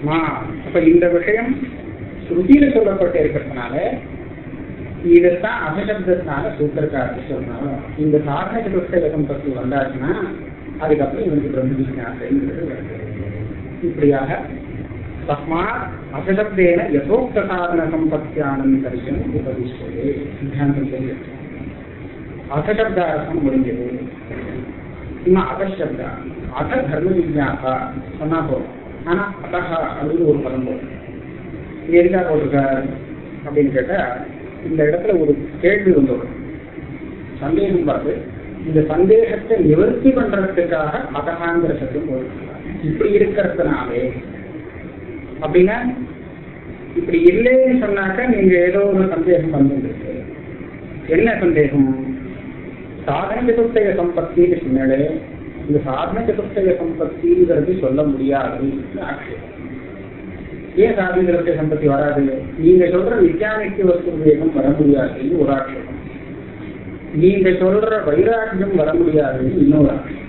தஸ்மா அப்ப இந்த விஷயம் ஸ்ருதியில சொல்லப்பட்டு இருக்கிறதுனால இதைத்தான் அபசப்தத்தினால சூத்திரக்காரர் சொல்றாங்க இந்த சாதன சதுர்த்தகம் பற்றி வந்தாச்சுன்னா அதுக்கப்புறம் இவனுக்கு பிரம்ம ஜிஜாசைங்கிறது வருது இப்படியாக தஸ்மாத் அபசப்தேன யதோக்த சாதன சம்பத்தியானந்தரியம் உபதிஷ்டது சித்தாந்தம் தெரியும் அசசப்தார்த்தம் முடிஞ்சது இன்னும் அதசப்தா அத தர்ம விஜாசா சொன்னா போதும் ஆனா அதஹ அப்படின்னு ஒரு பதம் போதும் இது எதுக்காக போட்டிருக்கார் அப்படின்னு கேட்டா இந்த இடத்துல ஒரு கேள்வி வந்துடும் சந்தேகம் பார்த்து இந்த சந்தேகத்தை நிவர்த்தி பண்றதுக்காக அதகாங்கிற சத்தம் போட்டிருக்கார் இப்படி இருக்கிறதுனாலே அப்படின்னா இப்படி இல்லைன்னு சொன்னாக்க நீங்க ஏதோ ஒரு சந்தேகம் வந்துருக்கு என்ன சந்தேகம்? சாதன சதுர்த்தய சம்பத்தின்னு சொன்னாலே இந்த சாதன சதுர்த்தய சம்பத்திங்கிறது சொல்ல முடியாது. ஆட்சேபம் ஏன் சாதன சதுர்த்தய சம்பத்தி வராது? நீங்க சொல்ற வித்யானிக்கு வஸ்து விவேகம் வர முடியாதுன்னு ஒரு ஆட்சேபம். நீங்க சொல்ற வைராக்கியம் வர முடியாதுன்னு இன்னொரு ஆட்சேபம்.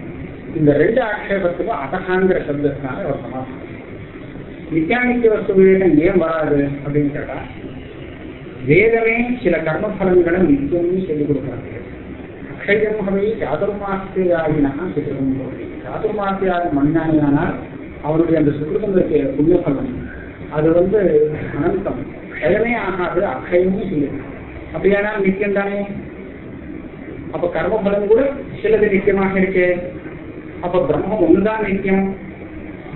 இந்த ரெண்டு ஆட்சேபத்துக்கும் அசகாங்கிற சப்தத்தினால ஒரு சமாதானம். வித்யானிக்கு வஸ்து விவேகம் ஏன் வராது அப்படின்னு கேட்டா வேதமே சில கர்மபலங்களை நித்தியம்னு சொல்லிக் கொடுக்குறாங்க அக்ஷயம் ஹவை சாதுர்மாசியாயினா சுகிருதம் போது சாதுர்மாசியாக மண்ணானால் அவனுடைய அந்த சுக்கிரதங்களுக்கு இருக்க புண்ணியபலம் அது வந்து அனந்தம். எதனே ஆகாது அக்ஷயம்னு சொல்லிருக்கு அப்படியானா நித்தியம் தானே? அப்ப கர்மபலம் கூட சிலது நித்தியமாக இருக்கு. அப்ப பிரம்மம் ஒண்ணுதான் நித்தியம்.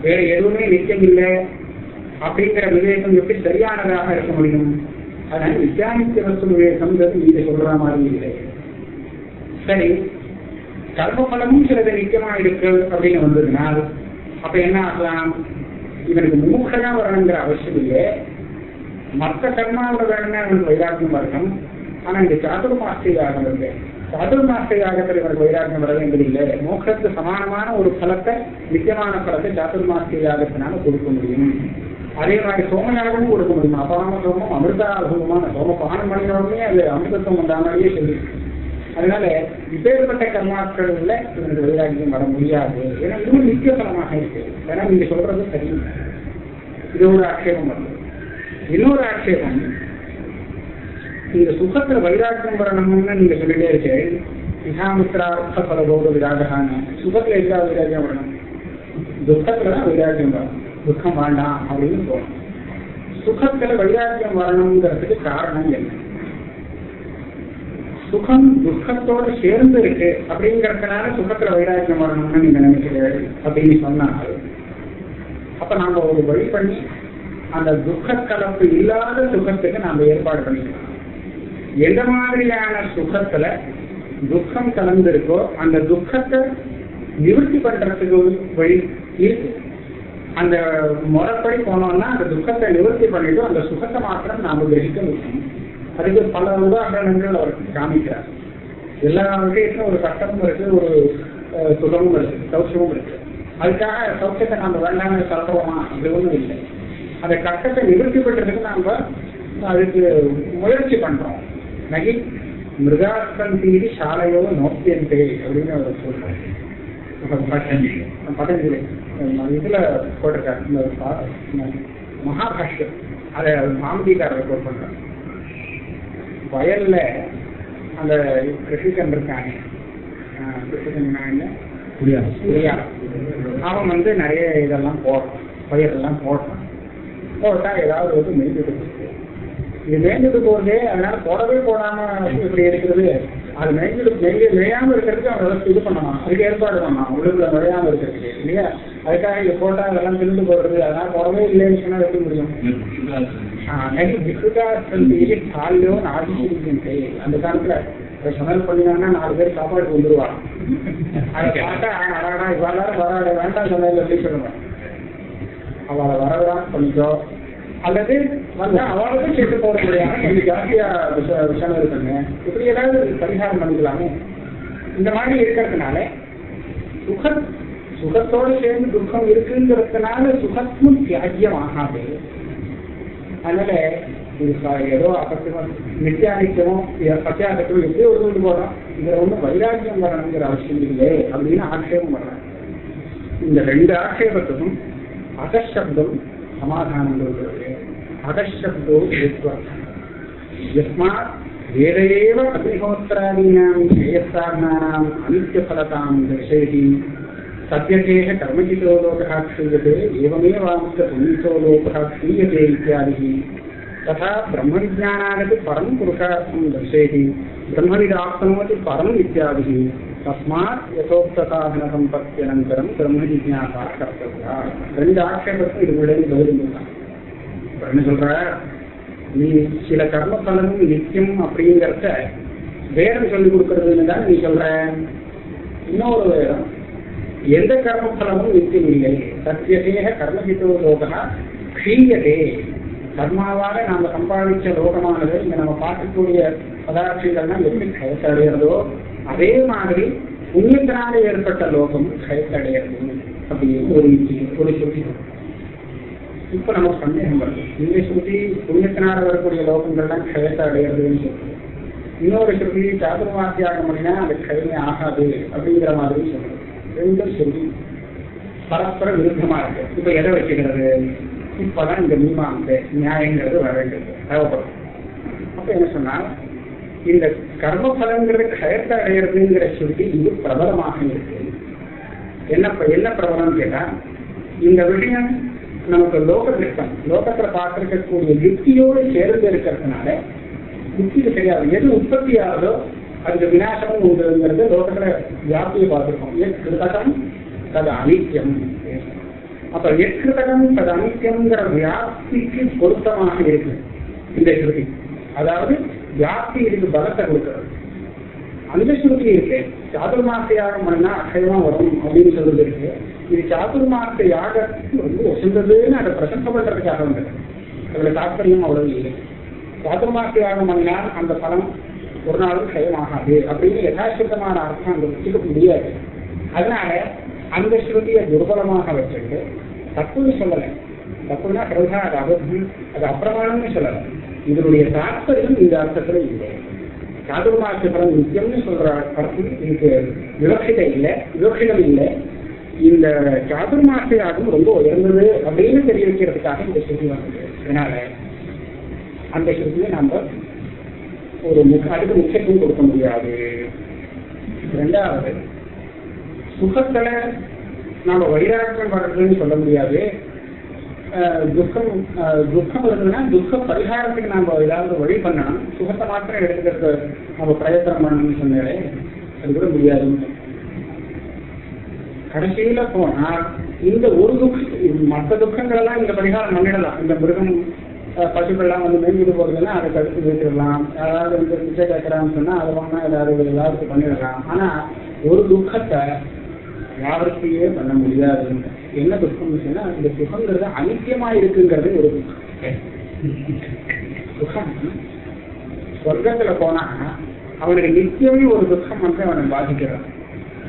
வேற எதுவுமே நித்தியம் இல்லை. அப்படிங்கிற விவேகம் எப்படி சரியானதாக இருக்க முடியும்? அதனால வித்யானித்திய வஸ்து விவேகம்ங்கிறது நீங்க சொல்ற மாதிரி இல்லை. சரி கர்மபலமும் சிலது நிச்சயமா இருக்கு அப்படின்னு வந்ததுனால் அப்ப என்ன ஆகலாம்? இவனுக்கு மூக்கனா வரணுங்கிற அவசியம் இல்லை. மற்ற கர்மாவில் வேணும்னா இவனுக்கு வைராக்கியம் வரணும். ஆனா இந்த சாதுர்மாஸ்திக யாகம் இல்லை சாதுர்மாஸ்திக யாகத்தில் இவனுக்கு வைராக்கியம் வரதுங்கிறது இல்லை. மோட்சத்துக்கு சமானமான ஒரு பலத்தை நித்தியமான பலத்தை சாதுர்மாஸ்திக யாகத்தினால கொடுக்க முடியும். அதே மாதிரி சோமயாகமும் கொடுக்க முடியும். அபாம சோமம் அமிர்தாபூமான சோம பானம் பண்ணினோடனே அது அமிர்தத்துவம் உண்டானாலேயே சொல்லி அதனால இப்பேற்பட்ட கர்மாக்கள்ல இந்த வைராக்கியம் வர முடியாது. ஏன்னா இதுவும் நித்திய பலமாக இருக்கு. ஏன்னா நீங்க சொல்றது சரி. இது ஒரு ஆட்சேபம் வருது இன்னொரு ஆட்சேபம் இந்த சுகத்துல வைராக்கியம் வரணும்னு நீங்க சொல்லிட்டே இருக்கு விசாமித்ரார்த்த பலபோக விராகான சுகத்துல எதுக்காக வைராக்கியம் வரணும்? துக்கத்துல தான் வைராக்கியம் வரணும். துக்கம் வேண்டாம் அப்படின்னு தோணும் சுகத்துல வைராக்கியம் வரணுங்கிறதுக்கு காரணம் என்ன? சுகம் துக்கத்தோட சேர்ந்து இருக்கு அப்படிங்கறதுனால சுகத்துல வைராக்கியம் வரணும்னு நீங்க நினைக்கிறீர்கள் அப்படின்னு சொன்னால் அப்ப நாம ஒரு வழி பண்ணி அந்த துக்க கலப்பு இல்லாத சுகத்துக்கு நாம ஏற்பாடு பண்ணிக்கலாம். எந்த மாதிரியான சுகத்துல துக்கம் கலந்திருக்கோ அந்த துக்கத்தை நிவர்த்தி பண்றதுக்கு வழி இருக்கு. அந்த முறைப்படி போனோம்னா அந்த துக்கத்தை நிவர்த்தி பண்ணிட்டு அந்த சுகத்தை மாத்திரம் நாம கிரகிக்க முடியும். அதுக்கு பல உதாரணங்கள் அவருக்கு காமிக்கிறார். எல்லா விஷயத்திலும் ஒரு கஷ்டமும் இருக்கு ஒரு சுகமும் இருக்கு சௌக்கியமும் இருக்கு. அதுக்காக சௌக்கியத்தை நம்ம வேண்டாம்னு சொல்றோமா அது ஒன்றும் இல்லை. அந்த கஷ்டத்தை நிவர்த்தி பெற்றதுக்கு நாம அதுக்கு முயற்சி பண்றோம். நகி மிருகாஸ்கந்தீதி சாலையோ நோக்கியந்தே அப்படின்னு அவர் சொல்றாரு. பதஞ்சலி பதஞ்சலி இதுல போட்டிருக்காரு. இந்த மகாபாஷ்யம் அதை மாமதிக்காரர் கோட் பண்றாரு. வயல்ல அந்த கிருஷிகன் என்ன புரியா அவன் வந்து நிறைய இதெல்லாம் போடுறான் பயிரெல்லாம் போடுறான் போட்டா ஏதாவது வந்து மெய்ஞ்சுட்டு. இது மேய்ஞ்சிட்டு போகுது அதனால போடவே போடாம இப்படி இருக்கிறது அது மேய்ஞ்சிட்டு மேய்ஞ்சு மேயாம இருக்கிறதுக்கு அவன் இது பண்ணணும். அதுக்கு ஏற்பாடு பண்ணணும். உள்ளுக்குள்ள நுழையாம இருக்கிறதுக்கு இல்லையா? அதுக்காக இது போட்டா அதெல்லாம் திருண்டு போடுறது அதனால போடவே இல்லைன்னு சொன்னா எப்படி முடியும்? காலையோ நாடி அந்த காலத்துல சமையல் பண்ணினாங்கன்னா நாலு பேர் சாப்பாடு வந்துருவாங்க அதை பார்த்தா அடாடா இவ்வளவு வராட வேண்டாம் சமையல் எப்படி சொல்லுவேன் அவளை வரவிடாம பண்ணிக்கோ. அல்லது வந்து அவளுக்கும் சேர்த்து போட முடியாம கொஞ்சம் ஜாஸ்தியா விஷ விஷயம் இருக்குங்க இப்படி ஏதாவது பரிகாரம் பண்ணிக்கலாமே. இந்த மாதிரி இருக்கிறதுனால சுக சுகத்தோடு சேர்ந்து துக்கம் இருக்குங்கிறதுனால சுகத்தும் தியாகியம் ஆகாது. அதனால இது ஏதோ அசத்தியம் நித்தியானிக்கமும் சத்தியாசத்தும் எப்படி ஒரு கொண்டு போறோம் இதுல ஒன்றும் வைராக்கியம் வரணுங்கிற அவசியம் இல்லை அப்படின்னு ஆட்சேபம் வர்றாங்க இந்த ரெண்டு ஆட்சேபத்துக்கும் அகசப்தம் சமாதானம் கொடுக்கிறது அகசப்தோ யஸ்மாத் வேதையேவ அக்னிஹோத்திராதீனாம் ஸ்ரேயஸ்தானாம் அனித்தியபலதாம் தர்சயதி अनित्यफलतां दर्शयति सत्यतेः कर्मचितो लोकः क्षीयते एवमेवांस्य पुण्यितो लोकः क्षीयते इत्यादिः तथा ब्रह्मविज्ञानादपि परं पुरुषार्थं दर्शयति ब्रह्मविदाप्नोति परम् इत्यादिः तस्मात् यथोक्तसाधनसम्पत्त्यनन्तरं ब्रह्मजिज्ञासा कर्तव्या ரெண்டு ஆட்சேபத்தும் இது விட பதில் என்ன சொல்ற நீ சில கர்ம பலனும் நித்தியம் அப்படிங்கிறத வேதம் சொல்லி கொடுக்கறதுன்னு தான் நீ சொல்ற இன்னொரு வேதம் எந்த கர்ம பலனும் நித்தியம் சத்தியதேக கர்மஹிதோ லோகா க்ஷீயதே. கர்மாவாக நாம சம்பாதிச்ச லோகமானது இங்க நம்ம பார்க்கக்கூடிய பதார்த்தங்கள்லாம் எப்படி கயத்தடைகிறதோ அதே மாதிரி புண்ணியத்தினால ஏற்பட்ட லோகம் கயத்தடைகிறது அப்படின்னு ஒரு ஒரு சொல்லி இப்ப நமக்கு சந்தேகம் வருது. இந்த ஸ்ருதி புண்ணியத்தினால வரக்கூடிய லோகங்கள்லாம் க்ஷயத்தை அடையிறதுன்னு சொல்லுது இன்னொரு ஸ்ருதி சாதுர்வாசியாக பண்ணினா அது க்ஷயமே ஆகாது அப்படிங்கிற மாதிரி சொல்லுது ரெண்டும் சொல்லி பரஸ்பர விருத்தமா இருக்கு. இப்ப எதை வச்சுக்கிறது? இப்பதான் இந்த மீமாங்க நியாயங்கிறது வர வேண்டியது. தேவைப்படும். அப்ப என்ன சொன்னா இந்த கர்ம பலங்கிறது க்ஷயத்தை அடையிறதுங்கிற சொல்லி இது பிரபலமாக இருக்கு. என்ன என்ன பிரபலம் கேட்டா இந்த விஷயம் நமக்கு லோக திருஷ்டம் லோகத்துல பார்த்திருக்கக்கூடிய யுக்தியோடு சேர்ந்து இருக்கிறதுனால யுக்திக்கு தெரியாது. எது உற்பத்தி ஆகுதோ அதுக்கு விநாசம் உண்டுங்கிறது லோகத்துல வியாப்தியை பார்த்திருக்கோம். எக்கிருதகம் தது அனித்தியம் அப்ப எக்கிருதகம் தது அனித்தியம்ங்கிற வியாப்திக்கு பொருத்தமாக இருக்கு இந்த ஸ்ருதி. அதாவது வியாப்தி இதுக்கு பலத்தை கொடுக்கிறது. அந்த ஸ்ருதி இருக்கு. சாதுர்மாச யாகம் பண்ணா அக்ஷயமா வரும் அப்படின்னு சொல்றது இருக்கு. இது சாதுர்மாச யாகத்துக்கு வந்து உசந்ததுன்னு அதை பிரசங்க பண்றதுக்காக வந்தது. அதுல தாற்பயம் அவ்வளவு இல்லை. சாதுர்மாச யாகம் பண்ணினால் அந்த பலம் ஒரு நாளும் க்ஷயமாகாது அப்படின்னு யதாசித்தமான அர்த்தம் அங்க வச்சுக்க முடியாது. அதனால அந்த ஸ்ருதியை துர்பலமாக வச்சுட்டு தப்புன்னு சொல்லலை. தப்புன்னா பிரதா அது அபத்தம் அது அப்பிரமாணம்னு சொல்லலை. இதனுடைய தாற்பயம் இந்த அர்த்தத்துல இல்லை. சாதுர்மாச பலம் நித்தியம்னு சொல்ற அர்த்தம் இதுக்கு விவக்ஷித இல்லை விவக்ஷிதம் இல்லை. இந்த சாதுர்மாச யாகம் ரொம்ப உயர்ந்தது அப்படின்னு தெரிய வைக்கிறதுக்காக இந்த ஸ்ருதி வந்தது. அதனால அந்த ஸ்ருதியை நம்ம ஒரு முக அதுக்கு முக்கியத்துவம் கொடுக்க முடியாது. ரெண்டாவது சுகத்துல நாம வைராக்கியம் வர்றதுன்னு சொல்ல முடியாது. துக்கம் துக்கம் இருக்குன்னா துக்க பரிகாரத்துக்கு நாம ஏதாவது வழி பண்ணணும் சுகத்தை மாத்திரம் எடுத்துக்கிறது நம்ம பிரயத்தனம் பண்ணணும்னு சொன்னாலே அது கூட முடியாது. கடைசியில போனா இந்த ஒரு துக்கம் மற்ற துக்கங்கள் எல்லாம் இந்த பரிகாரம் பண்ணிடலாம். இந்த மிருகம் பசுக்கள்லாம் வந்து மேய்ஞ்சிட்டு போறதுன்னா அதை கழித்து வச்சிடலாம் யாராவது வந்து பிச்சை கேட்கறான்னு சொன்னா அதை வாங்க ஏதாவது ஏதாவது பண்ணிடலாம். ஆனா ஒரு துக்கத்தை யாருக்கையே பண்ண முடியாது. என்ன துக்கம் சொன்னா இந்த சுகங்கிறது அனித்தியமா இருக்குங்கிறது ஒரு துக்கம். துக்கம் சொர்க்கத்துல போனா அவனுக்கு நித்தியமே ஒரு துக்கம் வந்து அவனை பாதிக்கிறான்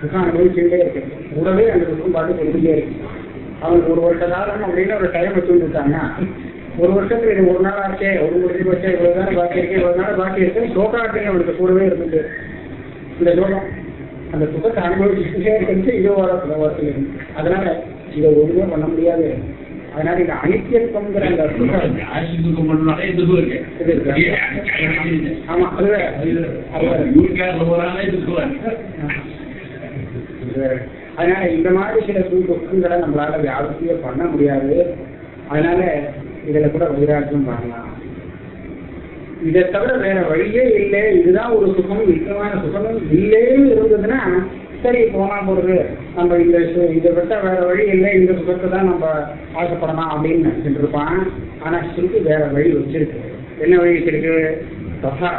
துக்கம் அனுபவிச்சுட்டே இருக்கு கூடவே அந்த துக்கம் பாட்டு கொடுத்துட்டே இருக்கு. அவனுக்கு ஒரு வருஷ காலம் அப்படின்னு ஒரு டைம் வச்சுட்டு இருக்காங்கன்னா ஒரு வருஷத்துல இது ஒரு நாள் ஆச்சே ஒரு முடிஞ்சு வச்சே இவ்வளவு நாள் பாக்கி இருக்கு இவ்வளவு நாள் பாக்கி இருக்கு சோகாட்டுங்க அவனுக்கு கூடவே இருந்துட்டு. இந்த சோகம். அந்த சுகத்தை அனுபவிச்சுட்டே இருக்கிறது இது வர வரத்துல இருக்கு அதனால இதை ஒண்ணுமே பண்ண முடியாது. அதனால இந்த அனித்தியத்துவங்கிற அந்த சுகம் ஆமா அதனால இந்த மாதிரி சில சுகங்களை நம்மளால வியாபத்தியே பண்ண முடியாது. அதனால இதுல கூட வைராக்கியம் வரலாம். இதை தவிர வேற வழியே இல்லை. இதுதான் ஒரு சுகம் நிச்சயமான சுகம் இல்லைன்னு இருந்ததுன்னா சரி போனா போறது நம்ம இந்த இதை விட்ட வேற வழி இல்லை. இந்த சுகத்தை தான் நம்ம ஆசைப்படலாம் அப்படின்னு நினைச்சிட்டு இருப்பான். ஆனா ஸ்ருதி வேற வழி வச்சிருக்கு. என்ன வழி வச்சிருக்கு? ததா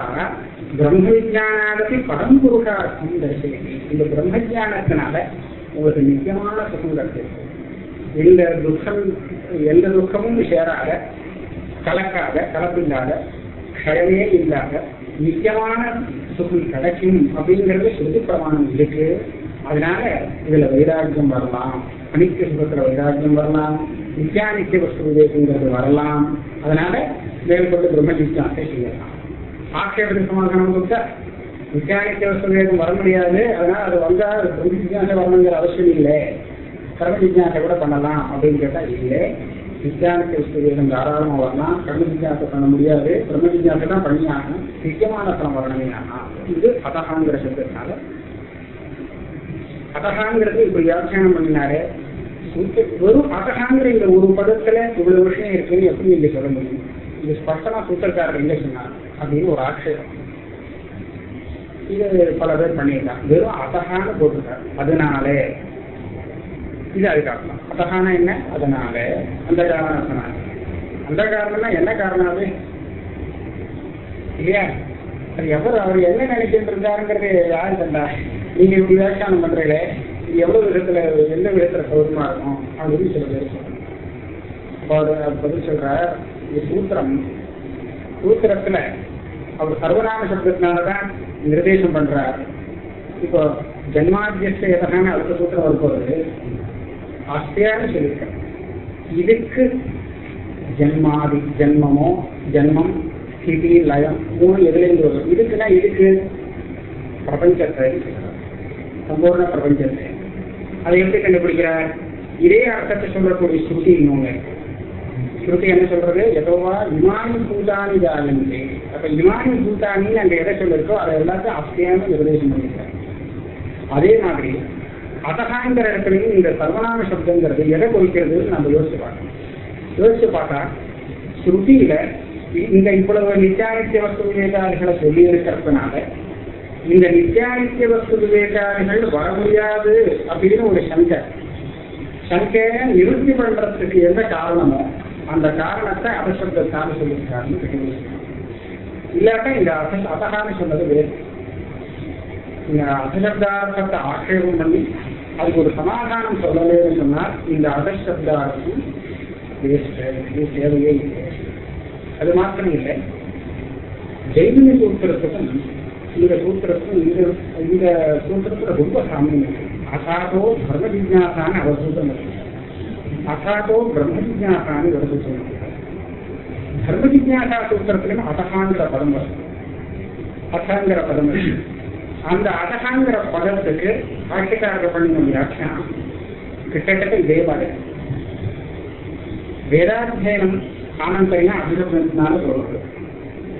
பிரம்ம விஜயானாலுக்கு பரம் புருஷார்த்தம் தரிசனம் இந்த பிரம்ம ஜானத்தினால உங்களுக்கு நிச்சயமான சுகம் கிடைச்சிருக்கு. எந்த துக்கம் எந்த துக்கமும் சேராத கலக்காத கலப்பில்லாத க்ஷயமே இல்லாத நிச்சயமான சுகம் கிடைக்கும் அப்படிங்கிறது சுருதி பிரமாணம் இருக்கு. அதனால இதுல வைராக்கியம் வரலாம் அனித்திய சுகத்துல வைராக்கியம் வரலாம் நித்தியானித்திய வஸ்து விவேகங்கிறது வரலாம். அதனால மேற்கொண்டு பிரம்ம ஜிஜாசை செய்யலாம். ஆட்சேபத்துக்கு சமாதானம் கொடுத்தா? நித்தியானித்திய வஸ்து விவேகம் வர முடியாது. அதனால அது வந்தா அது பிரம்ம ஜிஜாசை வரணுங்கிற அவசியம் இல்லை. கர்ம ஜிஜாசை கூட பண்ணலாம் அப்படின்னு கேட்டா இல்லை. வித்யானத்தை வேதம் தாராளமா வரலாம். கர்ம வித்தியாசம் பண்ண முடியாது. பிரம்ம வித்தியாசம் தான் பண்ணி ஆகணும். நித்தியமான பலம் வரணுமே ஆனா இது அதகாங்கிற சப்தத்தினால. அதகாங்கிறது இப்ப வியாக்கியானம் பண்ணினாரு வெறும் அதகாங்கிற இந்த ஒரு பதத்துல இவ்வளவு விஷயம் இருக்குன்னு எப்படி இங்க சொல்ல முடியும்? இது ஸ்பஷ்டமா சூத்திரக்காரர் எங்க சொன்னார் அப்படின்னு ஒரு ஆட்சேபம். இது பல பேர் பண்ணியிருக்காங்க. வெறும் அதகான்னு போட்டிருக்காரு. அதனாலே இது அதுக்காகலாம் அதகான என்ன? அதனால. அந்த காரணம் அந்த காரணம்னா என்ன காரணம் அது? இல்லையா? அது எவர் அவர் என்ன நினைச்சிட்டு இருந்தாருங்கிறது யாரு தந்தா நீங்க இப்படி வியாக்கியானம் பண்றீங்களே இது எவ்வளவு விதத்துல எந்த விதத்துல சௌகரியமா இருக்கும்? அப்படின்னு சில பேர் சொல்றாங்க. அவர் பதில் சொல்றார் இது சூத்திரம் சூத்திரத்துல அவர் சர்வநாம சப்தத்தினாலதான் நிர்தேசம் பண்றார். இப்போ ஜென்மாத்தியஸ்த எதனான அடுத்த சூத்திரம் வரும்போது அஸ்தியான்னு சொல்லியிருக்கேன் இதுக்கு ஜென்மாதி ஜென்மமோ ஜென்மம் ஸ்திதி லயம் மூணு எதுலேருந்து வரும்? இதுக்குன்னா இதுக்கு பிரபஞ்சத்தை சம்பூர்ண பிரபஞ்சத்தை. அதை எப்படி கண்டுபிடிக்கிறார்? இதே அர்த்தத்தை சொல்லக்கூடிய ஸ்ருதி இன்னொன்று ஸ்ருதி என்ன சொல்றது? எதோவா இமானி பூதானி ஜாயந்தே அப்ப இமானி பூதானின்னு அங்க எதை சொல்லிருக்கோ அதை எல்லாத்தையும் அஸ்தியான்னு நிர்தேசம் பண்ணிக்கிறார் அதே மாதிரி அதகாங்கிற இடத்துலையும் இந்த சர்வநாம சப்தங்கிறது எதை குறிக்கிறதுன்னு நம்ம யோசிச்சு பார்க்கணும். யோசிச்சு பார்த்தா ஸ்ருதியில இந்த இவ்வளவு நித்தியானித்திய வஸ்து விவேகாதிகளை சொல்லி இருக்கிறதுனால இந்த நித்தியானித்திய வஸ்து விவேகாதிகள் வர முடியாது அப்படின்னு ஒரு சங்கை. சங்கையை நிறுத்தி பண்றதுக்கு எந்த காரணமோ அந்த காரணத்தை அபசப்தத்தால் சொல்லியிருக்காருன்னு இல்லாட்டா இந்த அச அசகான்னு சொன்னது வேறு. இந்த அசசப்தார்த்தத்தை ஆட்சேபம் பண்ணி அதுக்கு ஒரு சமாதானம் சொல்லலேன்னு சொன்னால் இந்த அசசப்தார்த்தம் இது தேவையே இல்லை. அது மாத்திரம் இல்லை. ஜெய்மினி சூத்திரத்துக்கும் இந்த சூத்திரத்துக்கும் இந்த இந்த சூத்திரத்துல ரொம்ப சாமியம் இருக்கு. அசாதோ தர்ம ஜிஜாசான்னு அவர் சூத்திரம் இருக்கு அசாதோ பிரம்ம ஜிஜாசான்னு ஒரு சூத்திரம் இருக்கு தர்ம ஜிஜாசா சூத்திரத்திலும் அசகாங்கிற பதம் வரும். அசாங்கிற பதம் இருக்கு அந்த அதகாங்கிற பதத்துக்கு பாஷ்யக்காரர் பண்ணின வியாக்கியானம் கிட்டத்தட்ட இதே மாதிரி வேதாத்தியனம் ஆனந்தரினா அபிஷப்தத்தினால சொல்றது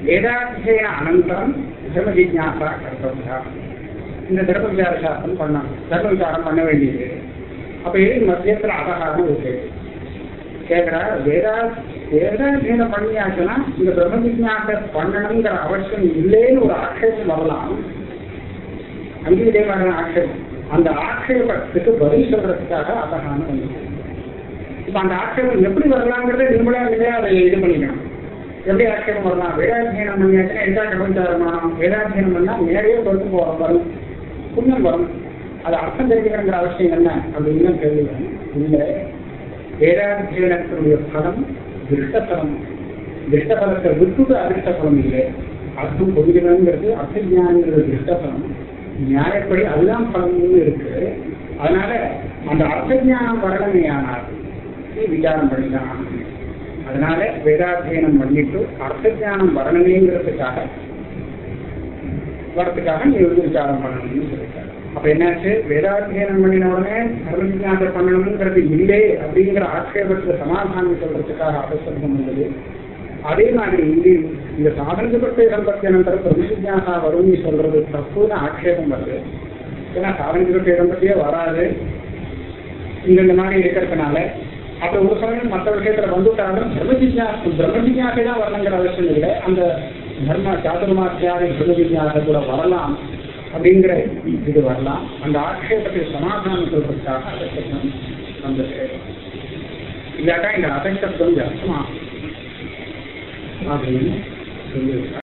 வேதாத்தியன அனந்தரம் தர்ம ஜிஜாசா கர்த்தவியா. இந்த தர்ம விசார சாஸ்திரம் பண்ணாங்க. தர்ம விசாரம் பண்ண வேண்டியது. அப்ப இது மத்தியத்துல அதகாரம் இருக்கு. கேட்கிறா வேதா வேதாத்தியனம் பண்ணியாச்சுன்னா இந்த பிரம்ம ஜிஜாசை பண்ணணுங்கிற அவசியம் இல்லைன்னு ஒரு ஆட்சேபம் வரலாம். அங்கே ஆட்சேபம். அந்த ஆட்சேபத்துக்கு பதில் சொல்றதுக்காக அதகான வந்து இப்ப அந்த ஆட்சேபம் எப்படி வரலாங்கிறத நீங்களே இல்லையா அதை இது பண்ணிக்கணும். எப்படி ஆட்சேபம் வரலாம்? வேதாத்தியனம் பண்ணியாச்சுன்னா எந்த பிரபஞ்சாரமானம் வேதாத்தியனம் பண்ணா நேரையே பொறுத்து போக வரும். புண்ணியம் வரும். அது அர்த்தம் தெரிஞ்சுக்கணுங்கிற அவசியம் என்ன? அப்படின்னு கேள்வி இல்லை. வேதாத்தியனத்தினுடைய பலம் திருஷ்டபலம். திருஷ்டபலத்தை விட்டுட்டு அதிர்ஷ்டபலம் இல்லை. அர்த்தம் புரியணுங்கிறது அர்த்த ஜானங்கிறது திருஷ்டபலம். நியாயப்படி அதுதான் பலம்னு இருக்கு. அதனால அந்த அர்த்தஜானம் வரணுமே ஆனால் விசாரம் பண்ணிதான் அதனால வேதாத்தியனம் பண்ணிட்டு அர்த்தஜானம் வரணுமேங்கிறதுக்காக வரத்துக்காக நீ வந்து விசாரம் பண்ணணும்னு சொல்லிட்டாரு. அப்ப என்னாச்சு? வேதாத்தியனம் பண்ணின உடனே தர்மஜானம் பண்ணணுங்கிறது இல்லை அப்படிங்கிற ஆட்சேபத்துல சமாதானம் சொல்றதுக்காக அவசரம் வந்தது அதே மாதிரி இங்கே இந்த சாதனப்பட்ட சம்பத்தி அனந்தரம் பிரம்மஜாசா வரும்னு சொல்றது தப்புன்னு ஆட்சேபம் வருது. ஏன்னா சாதனப்பட்ட சம்பத்தியே வராது. இங்க இந்த மாதிரி இருக்கிறதுனால அப்ப ஒரு சமயம் மற்ற விஷயத்துல வந்துட்டாலும் பிரம்மஜிஜா பிரம்மஜிஜாசை தான் வரணுங்கிற அவசியம் இல்லை. அந்த தர்ம சாதுர்மாத்தியாதி பிரம்மஜிஜாசை கூட வரலாம் அப்படிங்கிற இது வரலாம். அந்த ஆட்சேபத்தை சமாதானம் சொல்றதுக்காக அதசப்தம் அந்த இல்லாட்டா இந்த அதசப்தம் அர்த்தமாகும் அப்படின்னு continue.